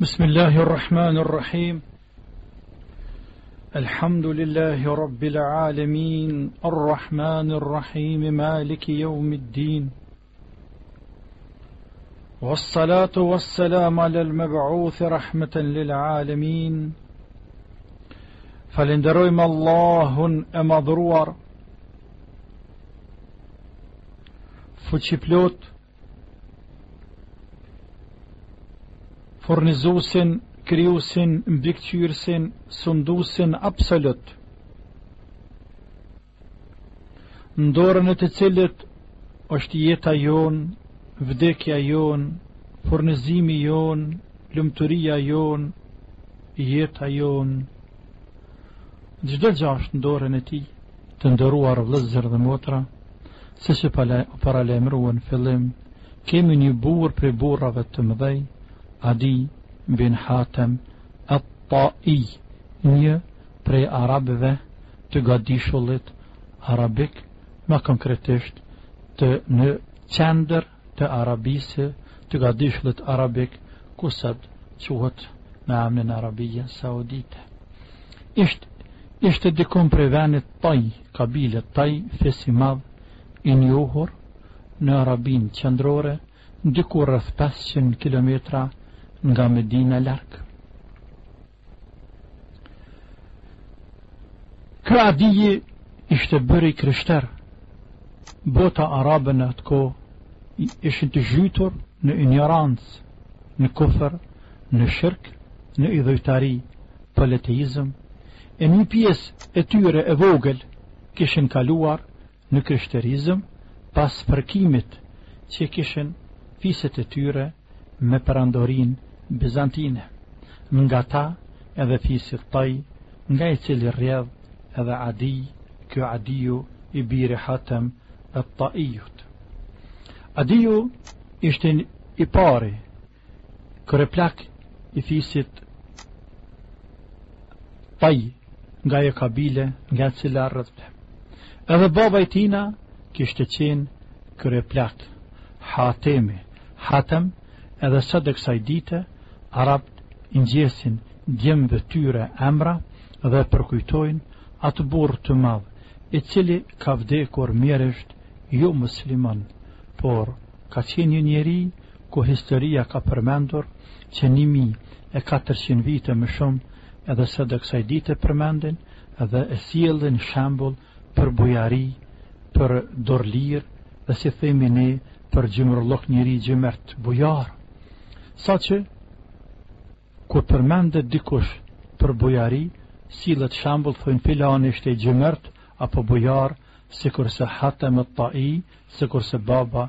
بسم الله الرحمن الرحيم الحمد لله رب العالمين الرحمن الرحيم مالك يوم الدين والصلاة والسلام على المبعوث رحمة للعالمين فلندرم الله أمضرور فتشبلوت فتشبلوت Furnizusin, krijuesin, mbikëqyrësin, sunduesin absolut. Në dorën e të cilit është jeta jonë, vdekja jonë, furnizimi jonë, lumturia jonë, jeta jonë. Çdo gjë është në dorën e tij. Të nderuar vëllezër dhe motra, siç e paralajmëruam në fillim, kemi një burrë prej burrave të mëdhenj, Adi bin Hatem At-Ta'i, një prej arabëve të gadishullit arabik, më konkretisht të në qendër të Arabisë, të gadishullit arabik, ku sot quhet me emrin Arabia Saudite. Ishte dikon prej venit Taj, kabile Taj, fis i madh, i njohur në Arabinë qendrore, diku rreth 500 km nga Medina larg. Ky Adiji ishte bërë i krishterë, bota arabe në atë kohë, ishin të zhytur në injorancë, në kufër, në shirk, në idhujtari, politeizëm, e një pjesë e tyre e vogël kishin kaluar në krishterizëm pas fërkimit që kishin fiset e tyre me perandorinë bizantine, nga ta edhe fisi Taj nga i cili rrjedh edhe Adij, ky Adiju i biri Hatem et-Taijut. Adiju ishte i pari Kryeplak i fisit Taj, nga ajo kabile, nga e cila rridhte. Edhe baba i tina kishte qenë kryeplak, hatemi, hatem, edhe sot e kësaj dite, arabt i ngjesin djemve tyre emra dhe përkujtojnë atë burrë të madh, i cili ka vdekur mjerisht jo musliman, por ka qenë një njeri ku historia ka përmendur që një mijë e katërqind vite më shumë edhe sot e kësaj dite përmendin dhe e sjellin shembull për bujari, për dorëlirë dhe si themi ne për xhymërllëk njeri xhymert bujar. Saqë kur përmendet dikush për bujari, sillet shembull thonë filani ishte xhymert apo bujar, sikurse Hatem at-Tai, sikurse baba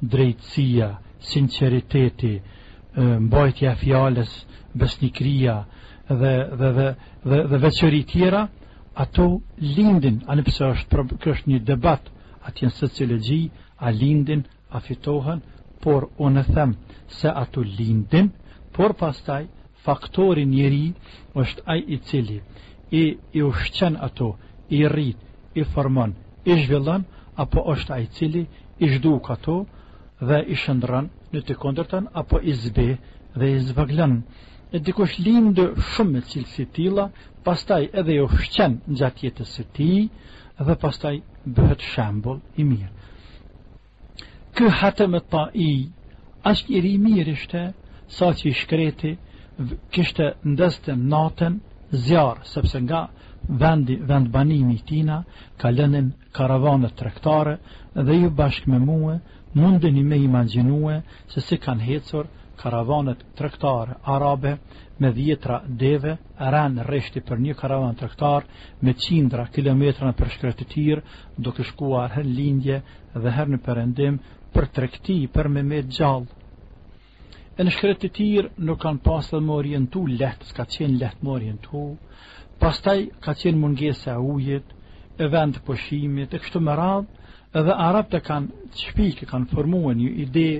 drejtësia, sinqeriteti, mbajtja e fjalës, besnikëria dhe dhe dhe dhe, dhe veçori tjera, ato lindin, ani pse është kjo është një debat, atje n'sociologji, a lindin, a fitohen, por unë them se ato lindin, por pastaj faktori njeri është ai i cili i i ushqen ato, i rrit, i formon, i zhvillon apo është ai cili i zhduk ato dhe i shndrron në të kundërtën apo i zbeh dhe i zvogëlon e dikush lind shumë me cilësi të tilla pastaj edhe i ushqen gjatë jetës së tij dhe pastaj bëhet shembull i mirë Ky Hatem Tai, aq njeri i mirë ishte, saqë i shkreti, kishte ndezte natën zjarr, sepse nga vendi vendbanimi i tina, kalonin karavanet tregtare, dhe ju bashkë me mue, mundeni me imagjinue, se si kanë hecur karavanet tregtare arabe, me dhjetra deve, rend rreshti për një karavan tregtar, me qindra kilometra nëpër shkretëtirë, duke shkuar herë n'lindje, dhe herë në perëndim për tregti për me mbet gjallë. E në shkretëtirë nuk kanë pasë edhe me u orientu lehtë, s'ka qenë lehtë me u orientu, pastaj ka qenë mungesa e ujit, e vendit të pushimit, e kështu me radhë, edhe arabët kanë shpikë, kanë formue një ide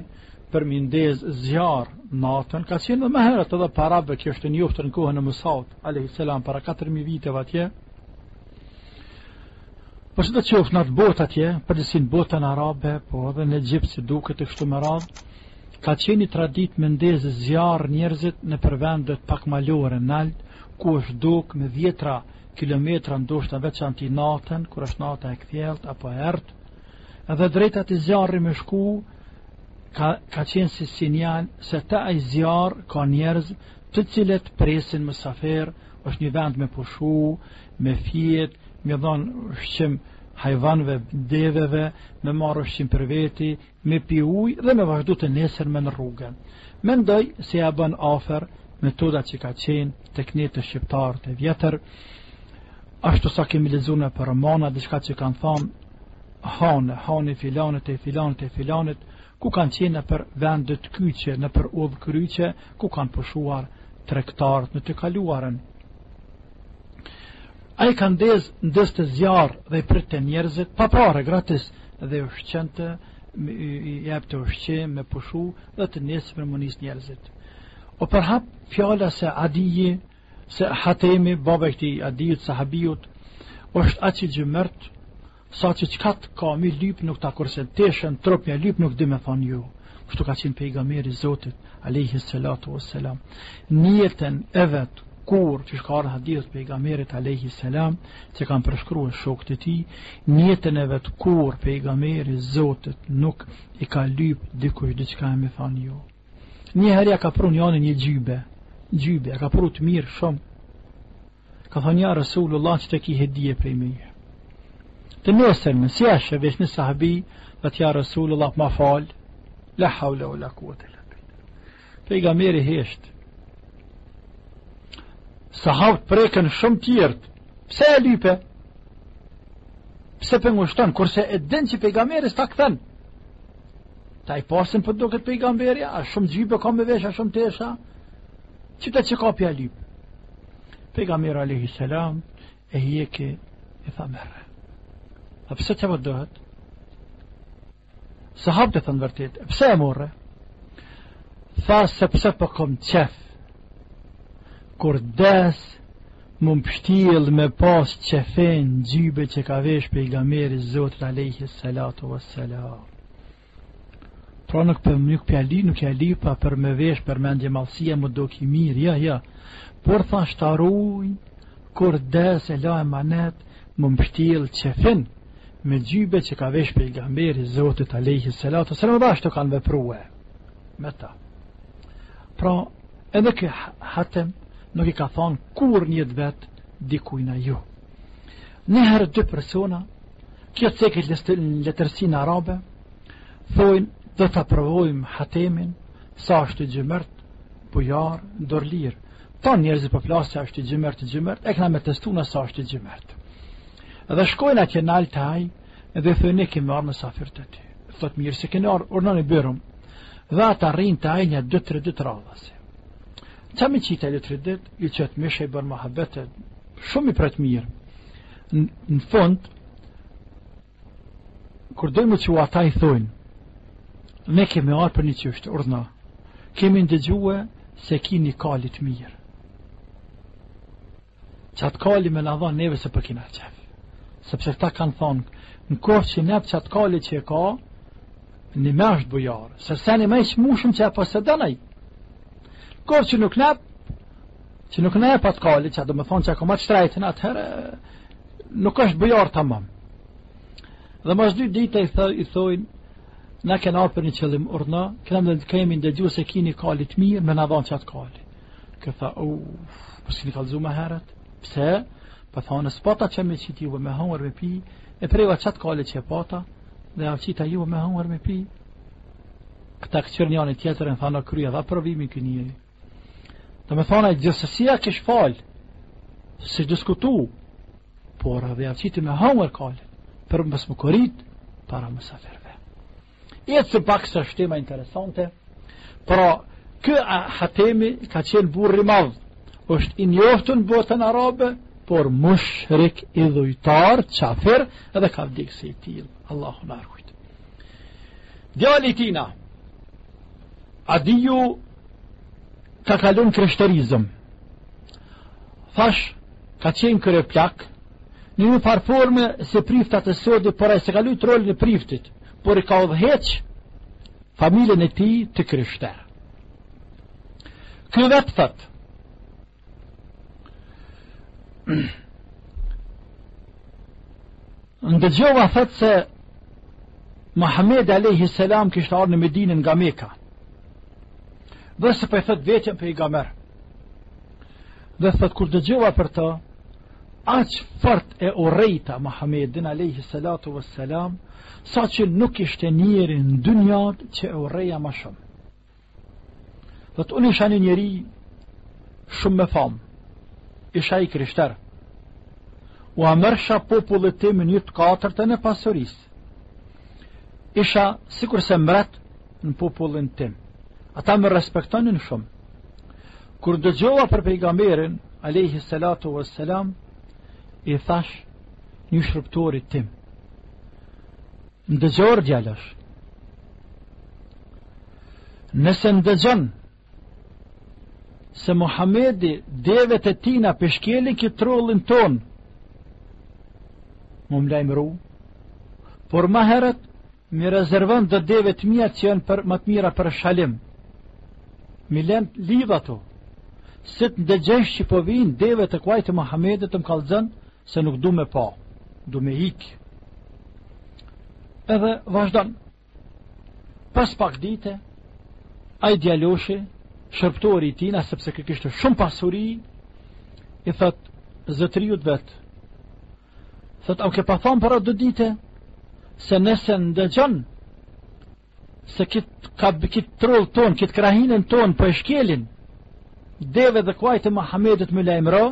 për me ndez zjarr natën, ka qenë dhe më herët edhe para arabëve kjo është e njoftur në kohën e Musaut, a.s. para 4.000 viteve atje, Po sidoqoftë në atë botë atje, përgjithësi në botën arabe, po edhe në Egjipt si duket e kështu me radhë, ka qenë traditë me ndezë zjarr njerëzit nëpër vendet pak malore nalt, ku është dukë me dhjetra kilometra ndoshta veçanti natën, kur është nata e kthjellët, apo e errët, edhe drejt atij zjarri me shku, ka, ka qenë si sinjal se te ai zjarr ka njerëz të cilët presin musafirë, Është një vend me pushu, me fjet, me u dhon ushqim hajvanëve, deveve, me marrë ushqim për veti, me pi ujë dhe me vazhdu të nesërmen rrugën. Mendoj se i afrohet afër metoda që ka qenë te ne te shqiptarët e vjetër, ashtu siç kemi lexu nëpër romana, diçka që kanë thanë, hani, hani i filanit e filanit e filanit, ku kanë qenë nëpër vendet kyçe, nëpër udhëkryqe, ku kanë pushuar tregtarët në të kaluarën. Ai ka ndez ndezte zjarr dhe i pritte njerëzit pa pare gratis dhe i ushqente u jepte ushqim me pushu dhe të nesërmen m'u nis njerëzit. U përhap fjala se Adiji Se Hatemi, baba i këtij Adiut, sahabiut, është aq i xhymert, sa që çka t'ka mi lyp nuk ta kursen, teshen n'trup me ja lyp nuk di me thanë jo. Kështu ka qenë pejgamberi i Zotit, alaihi salatu wassalam. N'jetën e vet kurrë qysh ka ardhë n'hadithet e pejgamberit Alejhi Selam që kanë përshkrue shokët e tij n'jetën e vet kurrë pejgamberi i Zotit nuk i ka lypë dikush diçka e me thanë jo Një herë ja ka pru njani një xhybe, xhybe, ja ka pru të mirë shumë. Ka thanë ja Resulullah qetë ki hedije prej meje. Të nesërmen, si e sheh veshë, një sahabi thotë ja Resulullah ma fal, la haule ue la kuvete ila bi. Pejgamberi hesht. Sahabët preken shumë tjerët. Pse e lype? Pse pe ngushton, kurse e din që pejgamberi s'ta kthen. Ta i pasin po duket pejgamberi, a shumë xhybe ka me vesh, a shumë tesha, qitë që e ka p'ja lyp. Pejgamberi Alejhi Selam, e hjeki, i tha merre. A pse, çka po t'dohet? Sahabët i thanë vërtet, e pse e more? Tha sepse po kom qef, kur t'des, Me m'pshtjell me pas qefin xhybe që ka vesh pejgamberi i Zotit Alejhi Salatu Ve Salam. Pra nuk, nuk ja ly, nuk ja lypa për me vesh, për mendjemadhsi a me u dok i mirë, jo, jo. Por thash ta ruj, kur t'des e la emanet, me m'pshtjell n'qefin me xhybe që ka vesh pejgamberi i Zotit Alejhi Salatu Ve Salam, dhe ashtu kanë veprue. Me ta. Pra, Edhe ky Hatem nuk i ka thanë kurrë në jetë t'vet dikujna jo. Një herë dy persona, kjo ceket në letërsinë arabe, thojnë do ta provojmë Hatemin sa është i xhymert, bujar, dorlir. Tanë njerëzit po flasin se është i xhymert, i xhymert, e kena me testu ne sa është i xhymert. Dhe shkojnë atje në al-Taj dhe thonë ne kemi ardhë mysafirë te ty. Thotë mirë se keni ardhur, urdhnoni bujrum. dhe ata rrinë te ai nja 2-3 ditë radhazi. Qa me qita 2-3 ditë, i qet mish e i bën muhabete, shumë i pret mirë. Në fund, kur dojnë m'u çu ata i thojnë, ne kemi ardhë për një çështje, urdhno, kemi ndëgjue se ki një kali t'mirë. Qat kali me na dhan neve se po kena qef. Sepse këta kanë thanë, në koftë që nep qat kali që e ka, njëmend është bujar, se se ni më i çmushëm që e posedon ai. Koftë që nuk nep, që nuk nep atë kali, që do me thanë që e ka ma t'shtrejtin atëherë, nuk është bujar tamam. Dhe mas dy dita i, thë, i thojnë, na kena për një qëllim urdhno, kena më dhe kemi ndëgju se ki ni kali t'mirë, me na dhanë qat kali. Ky tha, uff, po s'kini kallëzu më herët? Pse? Po tha, unë s'pata çka me qitë juve me hongër me pi, e preva qat kalë që e pata, dhe jua qita juve me hongër me pi. Këta kqyrën njani tjetrin, thanë kryu edhe provimin ky njeri. Do me thanë, gjithsesi ia kish falë, s'e diskutu, por edhe ua qiti me hongër kalin, për mos me u koritë, para mysafirëve. Jetë se paksa është tema interesante, pra ky Hatemi ka qenë burrë i madh, është i njoftun në botën arabe, por mushrik idhujtar, qafir, edhe ka vdekë si i tillë, Allahu na rujt. Djali i tina, Adiju ka kalu në krishterizëm, thashë, ka qenë kryeplak, në njëfarë forme si priftat e sodit, por s'e ka lujt rolin e priftit, por e ka udhëheq familjen e tij të krishterë. Ky vet thot. Ndëgjova thot se Muhammedi alejhi selam kishte ardh në Medinë nga Mekka. Dhe se po i thot vetes pejgamber. Dhe thot kur dëgjova për të, aq fort e urrejta Muhammedin alejhi salatu ves selam, saqë nuk kishte njeri në dynja që e urreja ma shumë. Dhe thot unë isha një njeri shumë me famë, isha i krishterë, ua merrsha popullit tim një të katërtën e pasurisë. Isha sikurse mbret në popullin tim. Ata më respektonin shumë. Kur dëgjova për pejgamberin, alejhi salatu vë selam, i thashë një shërbëtorit tim. Ndëgjo or djalosh, nëse ndëgjon se Muhamedi devet e tina po shkelin këtë trollin tonë, mu më lajmëro, por ma herët M'i rezervon do deve të mia që janë për ma të mira për shalim. M'i len lidh ato. Si të ndëgjesh që po vijnë devet e kuajt e Muhamedit të m'kallxon se nuk du me pa, du me ik. Edhe vazhdon. Pas pak dite, ai djaloshi, shërbëtori i tina, sepse ky kishte shumë pasuri, i thot zotëriut t'vet, Thot, a u ke pas thonë para dy dite, se nëse ndëgjon, se kit ka kit troll tonë, kit krahinën tonë, po e shkelin, deve dhe kuajt e Muhammedit më lajmëro,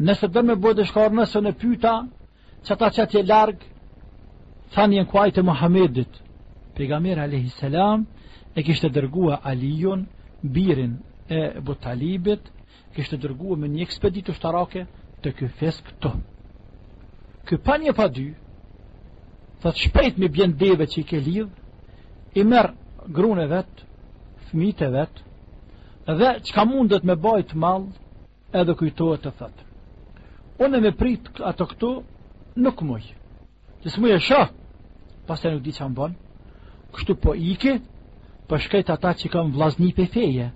nëse don me bo diçka, unë i pyta qata qatje larg, thanë janë kuajt e Muhammedit. Pejgamberi a.s. e kishte dërgua Aliun, birin e Ebu Talibit, kishte dërguar me një ekspeditë ushtarake te ky fis këtu. Ky pa një pa dy, thot shpejt m'i bjen devet që i ke lidh, i merr gruan e vet, fëmijët e vet, dhe çka mundet me bajt mall, edhe kujtohet të thot. Unë me prit ato këtu nuk muj. Që s'muj e shoh, pastaj nuk di ça më bon, kështu po iki, po shkoj te ata që kam vllazni prej feje,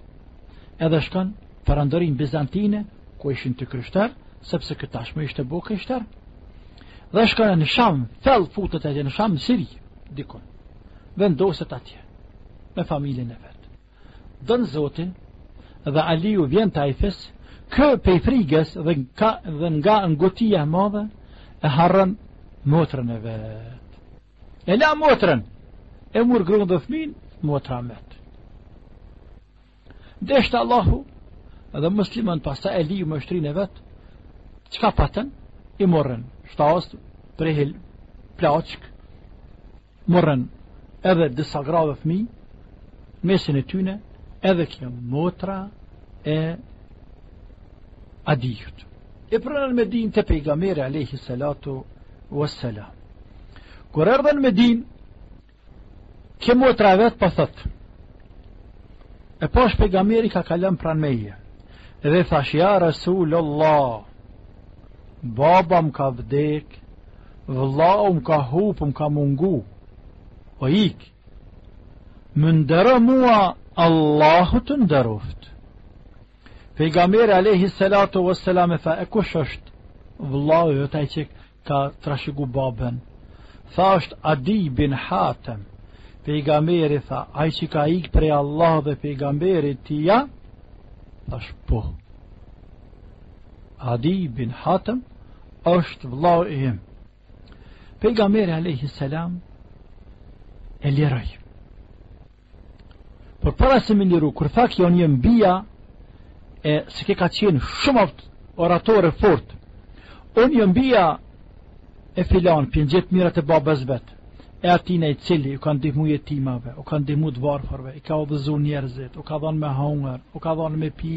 edhe shkon n'Perandorinë Bizantine, ku ishin të krishter, sepse ky tashmë ishte bo krishter, dhe shkon e në Sham, fell futet e në Sham në Siri, dikun, vendoset atje, me familjen e vet. Don Zotin dhe Aliu vjen te ai fis, ky pej frigës dhe ka dhe nga ngutia e madhe e harron motrën e vet. E la motrën, e mur gruan dhe fëmijën, motra met. Deshti Allahu dhe muslimanët pastaj Aliu me ushtrinë e vet, çka patën, i morën, shtazët, prehil, plaçkë, Morën edhe disa gra dhe fëmijë, n'mesin e tyne edhe kjo motra e Adijut. I prunë n'Medinë te Pejgamberi alejhi salatu ve selam. Kur erdhën n'Medinë, kjo motra e vet po thot. Po e pash Pejgamberin ka kalon pranë meje. Dhe thashë ja Rasul Allah, baba më ka vdek, vëllau më ka hup më ka mungu o ik më ndero mua Allahu të nderuft pejgamberi alejhi salatu ve selam i tha e kush është vëllau yt ai që ka trashëgu babën tha është Adi bin Hatem pejgamberi tha ai që ka ik prej Allahut dhe pejgamberit tij thashë po Adi bin Hatem është vllau im. Pejgamberi alejhi salam e liroi. Por para se me e liru, kur tha kjo jam bija e se ke ka qenë shumë e aftë oratore e fortë. Unë jam bija e filan për gjithë mirat e babës vet. E atina i cili u ka ndihmu jetimave, u ka ndihmu të varfërve, i ka udhëzuar njerëzit, u ka dhënë me hungër, u ka dhënë me pi,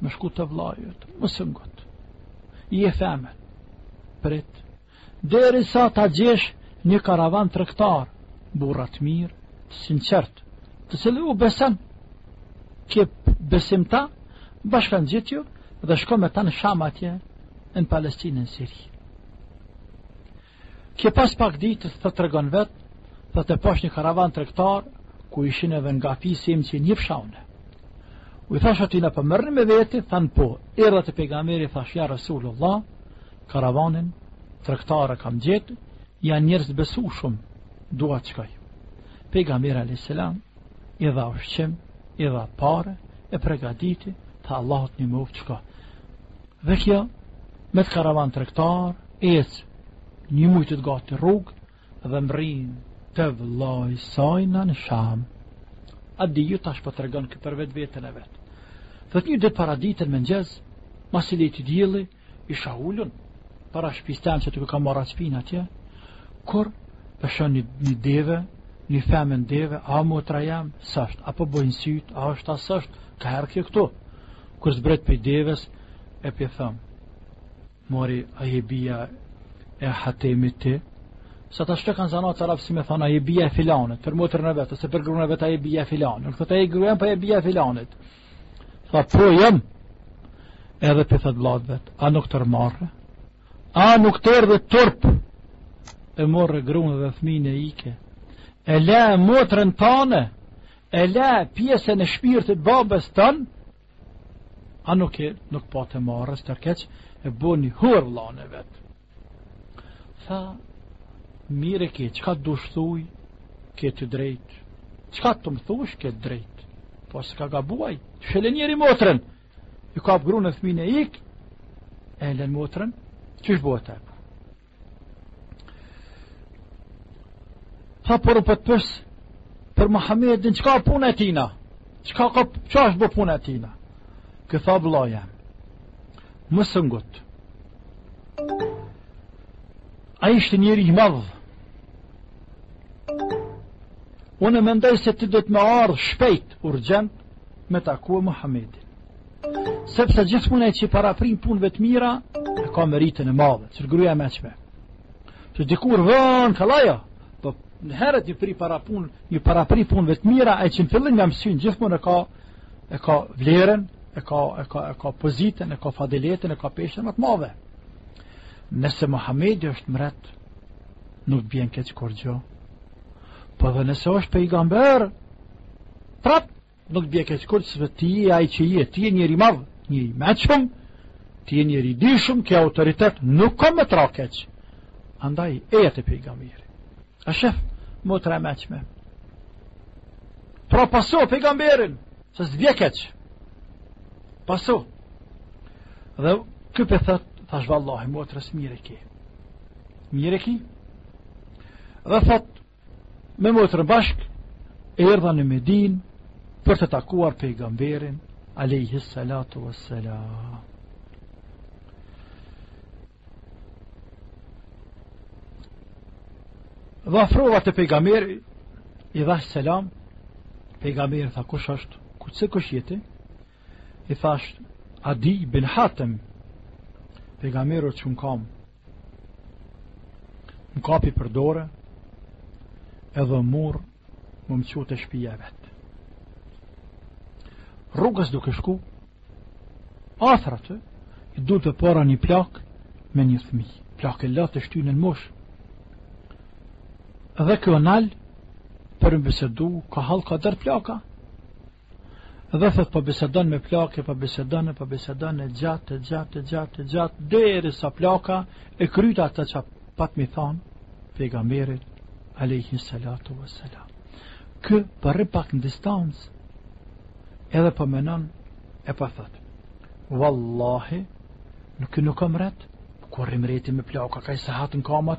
Me shku te vllai jot, mos u ngut. Je femën. Prit. Derisa ta gjesh një karavan tregtar, burra të mirë, të sinqert, të cilëve u beson. Ke besim n'ta, bashkangjitju dhe shko me ta në Sham atje, në Palestinë, në Siri. Kjo pas pak ditë thotë tregon vet thotë e pash një karavan tregtar ku ishin edhe nga fisi im që i njifsha unë. U thash atyne a po më merrni me veti thanë po, erdha te pejgamberi i thash ja Resulullah karavanin tregtar e kam gjetë janë njerëz të besushëm dua të shkoj. Pejgamberi alayhis salam i dha ushqim, i dha pare, e pregaditi, tha Allahu të nimoftë shko. Dhe kjo me atë karavan tregtar ecë një muj ditë gati rrugë dhe mbrin te vëllai i saj në në Sham. Adiju tash po tregon ky për vetveten e vet. Thot një ditë paradite në mëngjes, masi leti dielli, isha ulun para shtëpisë tanë që e ka marrë shpin atje, kur po shoh një, një deve, një femën n'deve, a motra jem, s'është, a po m'bojnë sytë, a është, a s'është, kah erdh kjo këtu. Kur zbret prej devës, e po i them, Mori, a je bija e Hatemit ti? Se tash është kanë zanat te arabët si me thënë, a je bija e filanit, për motrën e vet, ose për grun e vet, a je bija e filanit. Në këtë e gruen, a po je bija e filanit. Tha, po jam, edhe po i thotë vllait t'vet, a nuk t'erdh marre, a nuk t'erdhi turp, e more grun edhe fmin e ike, e le motrën tane, e le pjesën e shpirtit babës tan, a nuk e nuk pate marre s't'erdh keq e boni hor vëllën e vet. Tha mirë e ke çka të dush thuj ke të drejt. Çka të më thush ke të drejt. Po se ka gabu ai, qysh e le njeri motrën. I kap grun e fëmin e ik, e lën motrën, qysh bëhet apo? Tha po po të pys Për Muhammedin Çka puna e tina Çka ka Ça është bo puna e tina Kjo tha vlla jem Mos u ngut Ai ishte njeri i madh Unë e mendoj se ti duhet me ardhë shpejt urgjent me takue Muhammedin Sepse gjithmonë ai që i paraprin punëve të mira, e ka meritën e madhe, qe gruja e meçme. Se dikur vonë, kallaj, po në herët me i pri para punë, me i parapri punëve të mira, ai që në fillim ia mësyn, gjithmonë ka, e ka vlerën, e ka, e ka, e ka pozitën, e ka fadiletën, e ka peshën më të madhe. Nëse Muhamedi është mret, nuk bjen keq kurgjë. Po dhe nëse është pejgamber, prap Nuk bje keq kurrë se ti je ai që je, ti je njëri i madh, njeri i mençëm, ti je njëri i dishëm, ke autoritet, nuk ka me t'ra keq. Andaj eja te pejgamberi. A shef motra e mençme. Pra paso pejgamberin, se s'bje keq. Paso. Dhe ky pe thot, thash vallahi motrës mirë ke. Mire ki? Dhe thot, Me motrën bashkë erdha në Medinë për të takuar pejgamberin alejhi salatu wassalam. Dhe u afrova te pejgamberi i dhash selam, pejgamberi tha kush është, ku t'se kush je ti, i thash Adi bin Hatem, pejgamberi u ç'u n'kam Më kapi për dore, edhe m'mur, me më çu te shpia e vetë. Rrugës duke shku, atëher aty, i dul përpara një plak me një fmi. Plakë e lodhtë e shtynë në mosh. Edhe ky u nal, për me besedu, ka hall ka dert plaka, Dhe thot po bisedon me plakën, po bisedon e po bisedon e gjatë, e gjatë, e gjatë, e gjatë, deri sa plaka e kryti atë që pat mi thonë, pejgamberit, alejhi salatu vë salam. Ky po rri pak në distancë, edhe po menon e po thot. Wallahi, nuk, nuk a mret, kur rri mreti me plaka, kaq sahat n'kamë,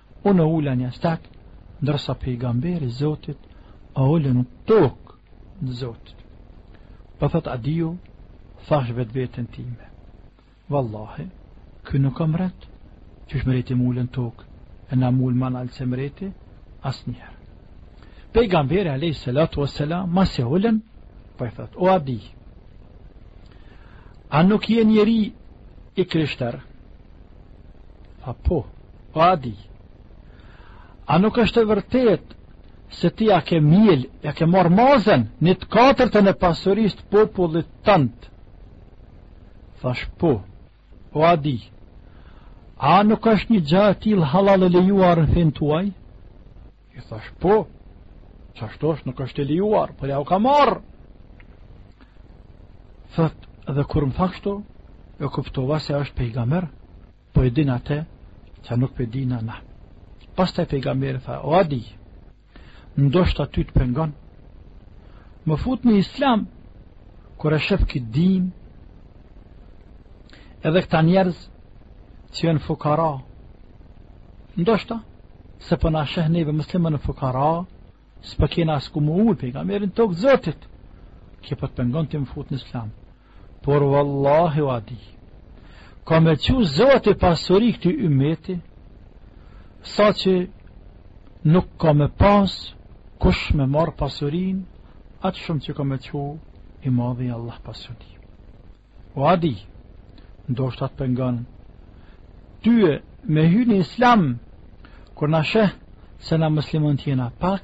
Unë u ula n'jastak, ndërsa pejgamberi i Zotit u ul në tokë të Zotit. Po thot Adiu, thash vetveten time. Vallahi, ky nuk a mret, qysh mreti m'u ul n'tokë, e na m'u ul ma nalt se mreti, asnjëherë. Pejgamberi alejhi selatu ve selam, masi u ulën, po i thot, o Adi, a nuk je njeri i krishter, Tha po, o Adi, a nuk është e vërtet se ti ja ke mjel, ja ke marr mazen, një të katërtën e pasurisë të popullit tënt? Thash po, o Adi, a nuk është një gja e tillë hallall e lejuar në fin tuaj? I thash, po, qashtu është nuk është e lejuar, por jau kam marr. Thot, dhe kur më tha kështu, e kuptova se është pejgamer, po e din atë që nuk pe dina na. Pastaj pejgameri tha, o adi, ndoshta ty të pengon, me u fut në islam, kur e shëf këtë din, edhe këta njerëz që janë fukara, ndoshta ty, se po na sheh neve muslimanë fukara, s'po kena as ku me u ul pejgamberin tok Zotit. Kjo po të pengon ti me u fut në Islam. Por vallahi o Adi. Ka me çu Zoti pasuri këtij ummeti, sa që nuk ka me pas kush me marrë pasurinë, atë shumë që ka me çu i madhi Allah pasuri. O Adi, ndoshta të pengon tyje me hy në islam, kur na sheh se na musliman jena pak,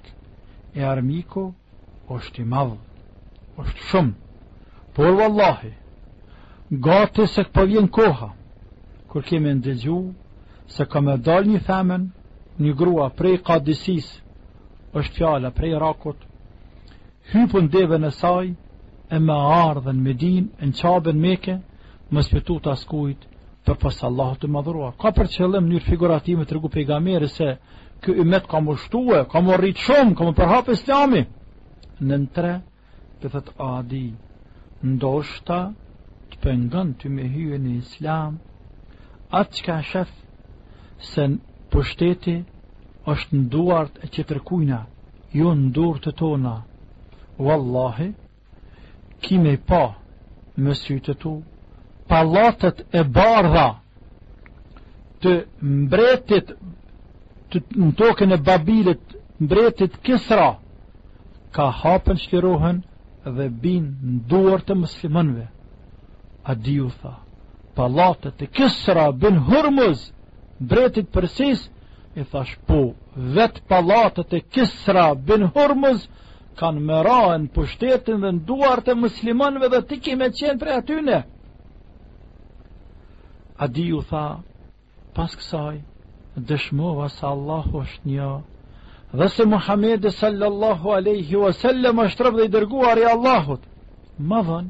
e armiku është i madhë, është shumë, por vallahi, gati se po vjen koha, kur kemi me ndëgju se ka me dal një femën, një grua prej Kadisisë, është fjala prej Irakut, Hypun devenë e saj e me ardhë në Medinë, në Qabe n'Meke, me s'ju tutë askujt përpos Allahut të Madhëruar. Ka për qëllim mënyrë figurative me tregu pejgamberi se ky ymet ka me u shtue, ka me u rritë shumë, ka me u përhap islami. Nën tre, po thotë Adi, ndoshta të pengon ty me hyë në islam, atë çka e shef se në pushteti është në duart e tjetërkujna, jo në duart tona wallahi ki me pa me sytë tu pallatet e bardha të mbretit të, në tokën e babilit mbretit kisra kah hapen çlirohen dhe bijnë në duar të muslimanve Adiu tha pallatet e kisra bin hurmuz mbretit Persisë I thashë po, vetë pallatet e Kisra bin Hurmuz, kanë me ra nën pushtetin dhe në duart e muslimanve dhe ti ki me qenë prej atyne. Adiu tha, pas kësaj, dëshmova se Allahu është një, dhe se Muhammedi sallallahu aleyhi wa sallam është rob dhe i dërguar i Allahut. Më vonë,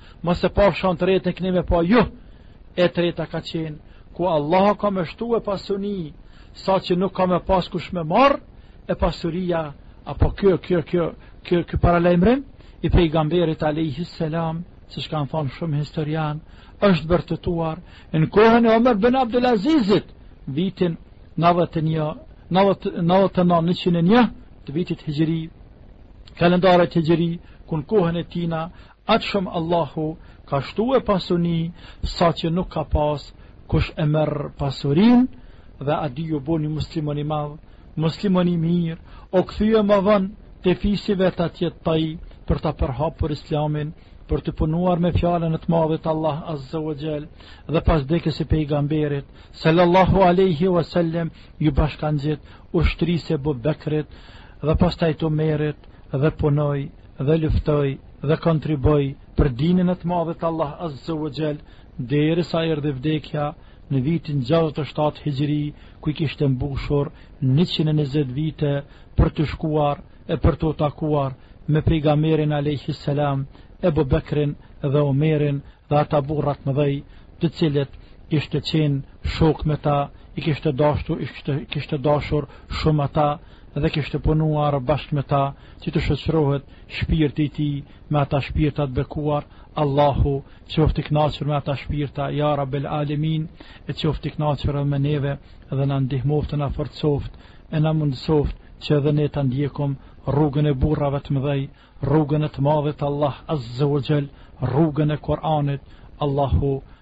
Mos e pafsha të tretën keni me pa ju, e treta ka qenë, ku Allah ka me shtue pasuri, sa që nuk ka me pas kush me marrë, e pasuria, apo ky, ky paralajmërim, i pejgamberit Alejhi Selam, siç kanë thanë shumë historianë, është vërtetuar, në kohën e Omer bin Abdulazizit, vitin 91, 99, të vitit hixhri, kalendarit hixhri, ku në kohën e tina, Aq shumë Allahu ka shtue pasuni sa që nuk ka pas kush e merr pasurinë dhe Adiju u boni muslimon i madh muslimon i mirë u kthye ma vonë te fisi vet atje taj për ta përhapur islamin për të punuar me fjalën e të madhit Allah azza wa jall dhe pas vdekjes së pejgamberit sallallahu alaihi wasallam iu bashkangjit ushtrisë Ebu Bekrit dhe pastaj të Omerit dhe punoi dhe luftoi dhe kontribuoi për dinin e të madhit Allah Azza wa Jall derisa erdhi vdekja në vitin 67 Hijri ku i kishte mbushur 120 vite për të shkuar e për t'u takuar me pejgamberin alayhi salam Ebu Bekrin dhe Omerin dhe ata burra t'mëdhenj të cilët kishte qenë shokë me ta i kishte dashur i kishte, kishte dashur shumë ata dhe kishte punuar bashkë me ta që të shoqërohet shpirti i tij me ata shpirta të bekuar Allahu qoftë i kënaqur me ata shpirta ja Rabbel Alamin e qoftë i kënaqur edhe me neve dhe na ndihmoftë na forcoftë e na mundësoftë që edhe ne ta ndjekim rrugën e burrave të mëdhenj rrugën e të madhit Allah Azza wa Jall rrugën e Kur'anit Allahu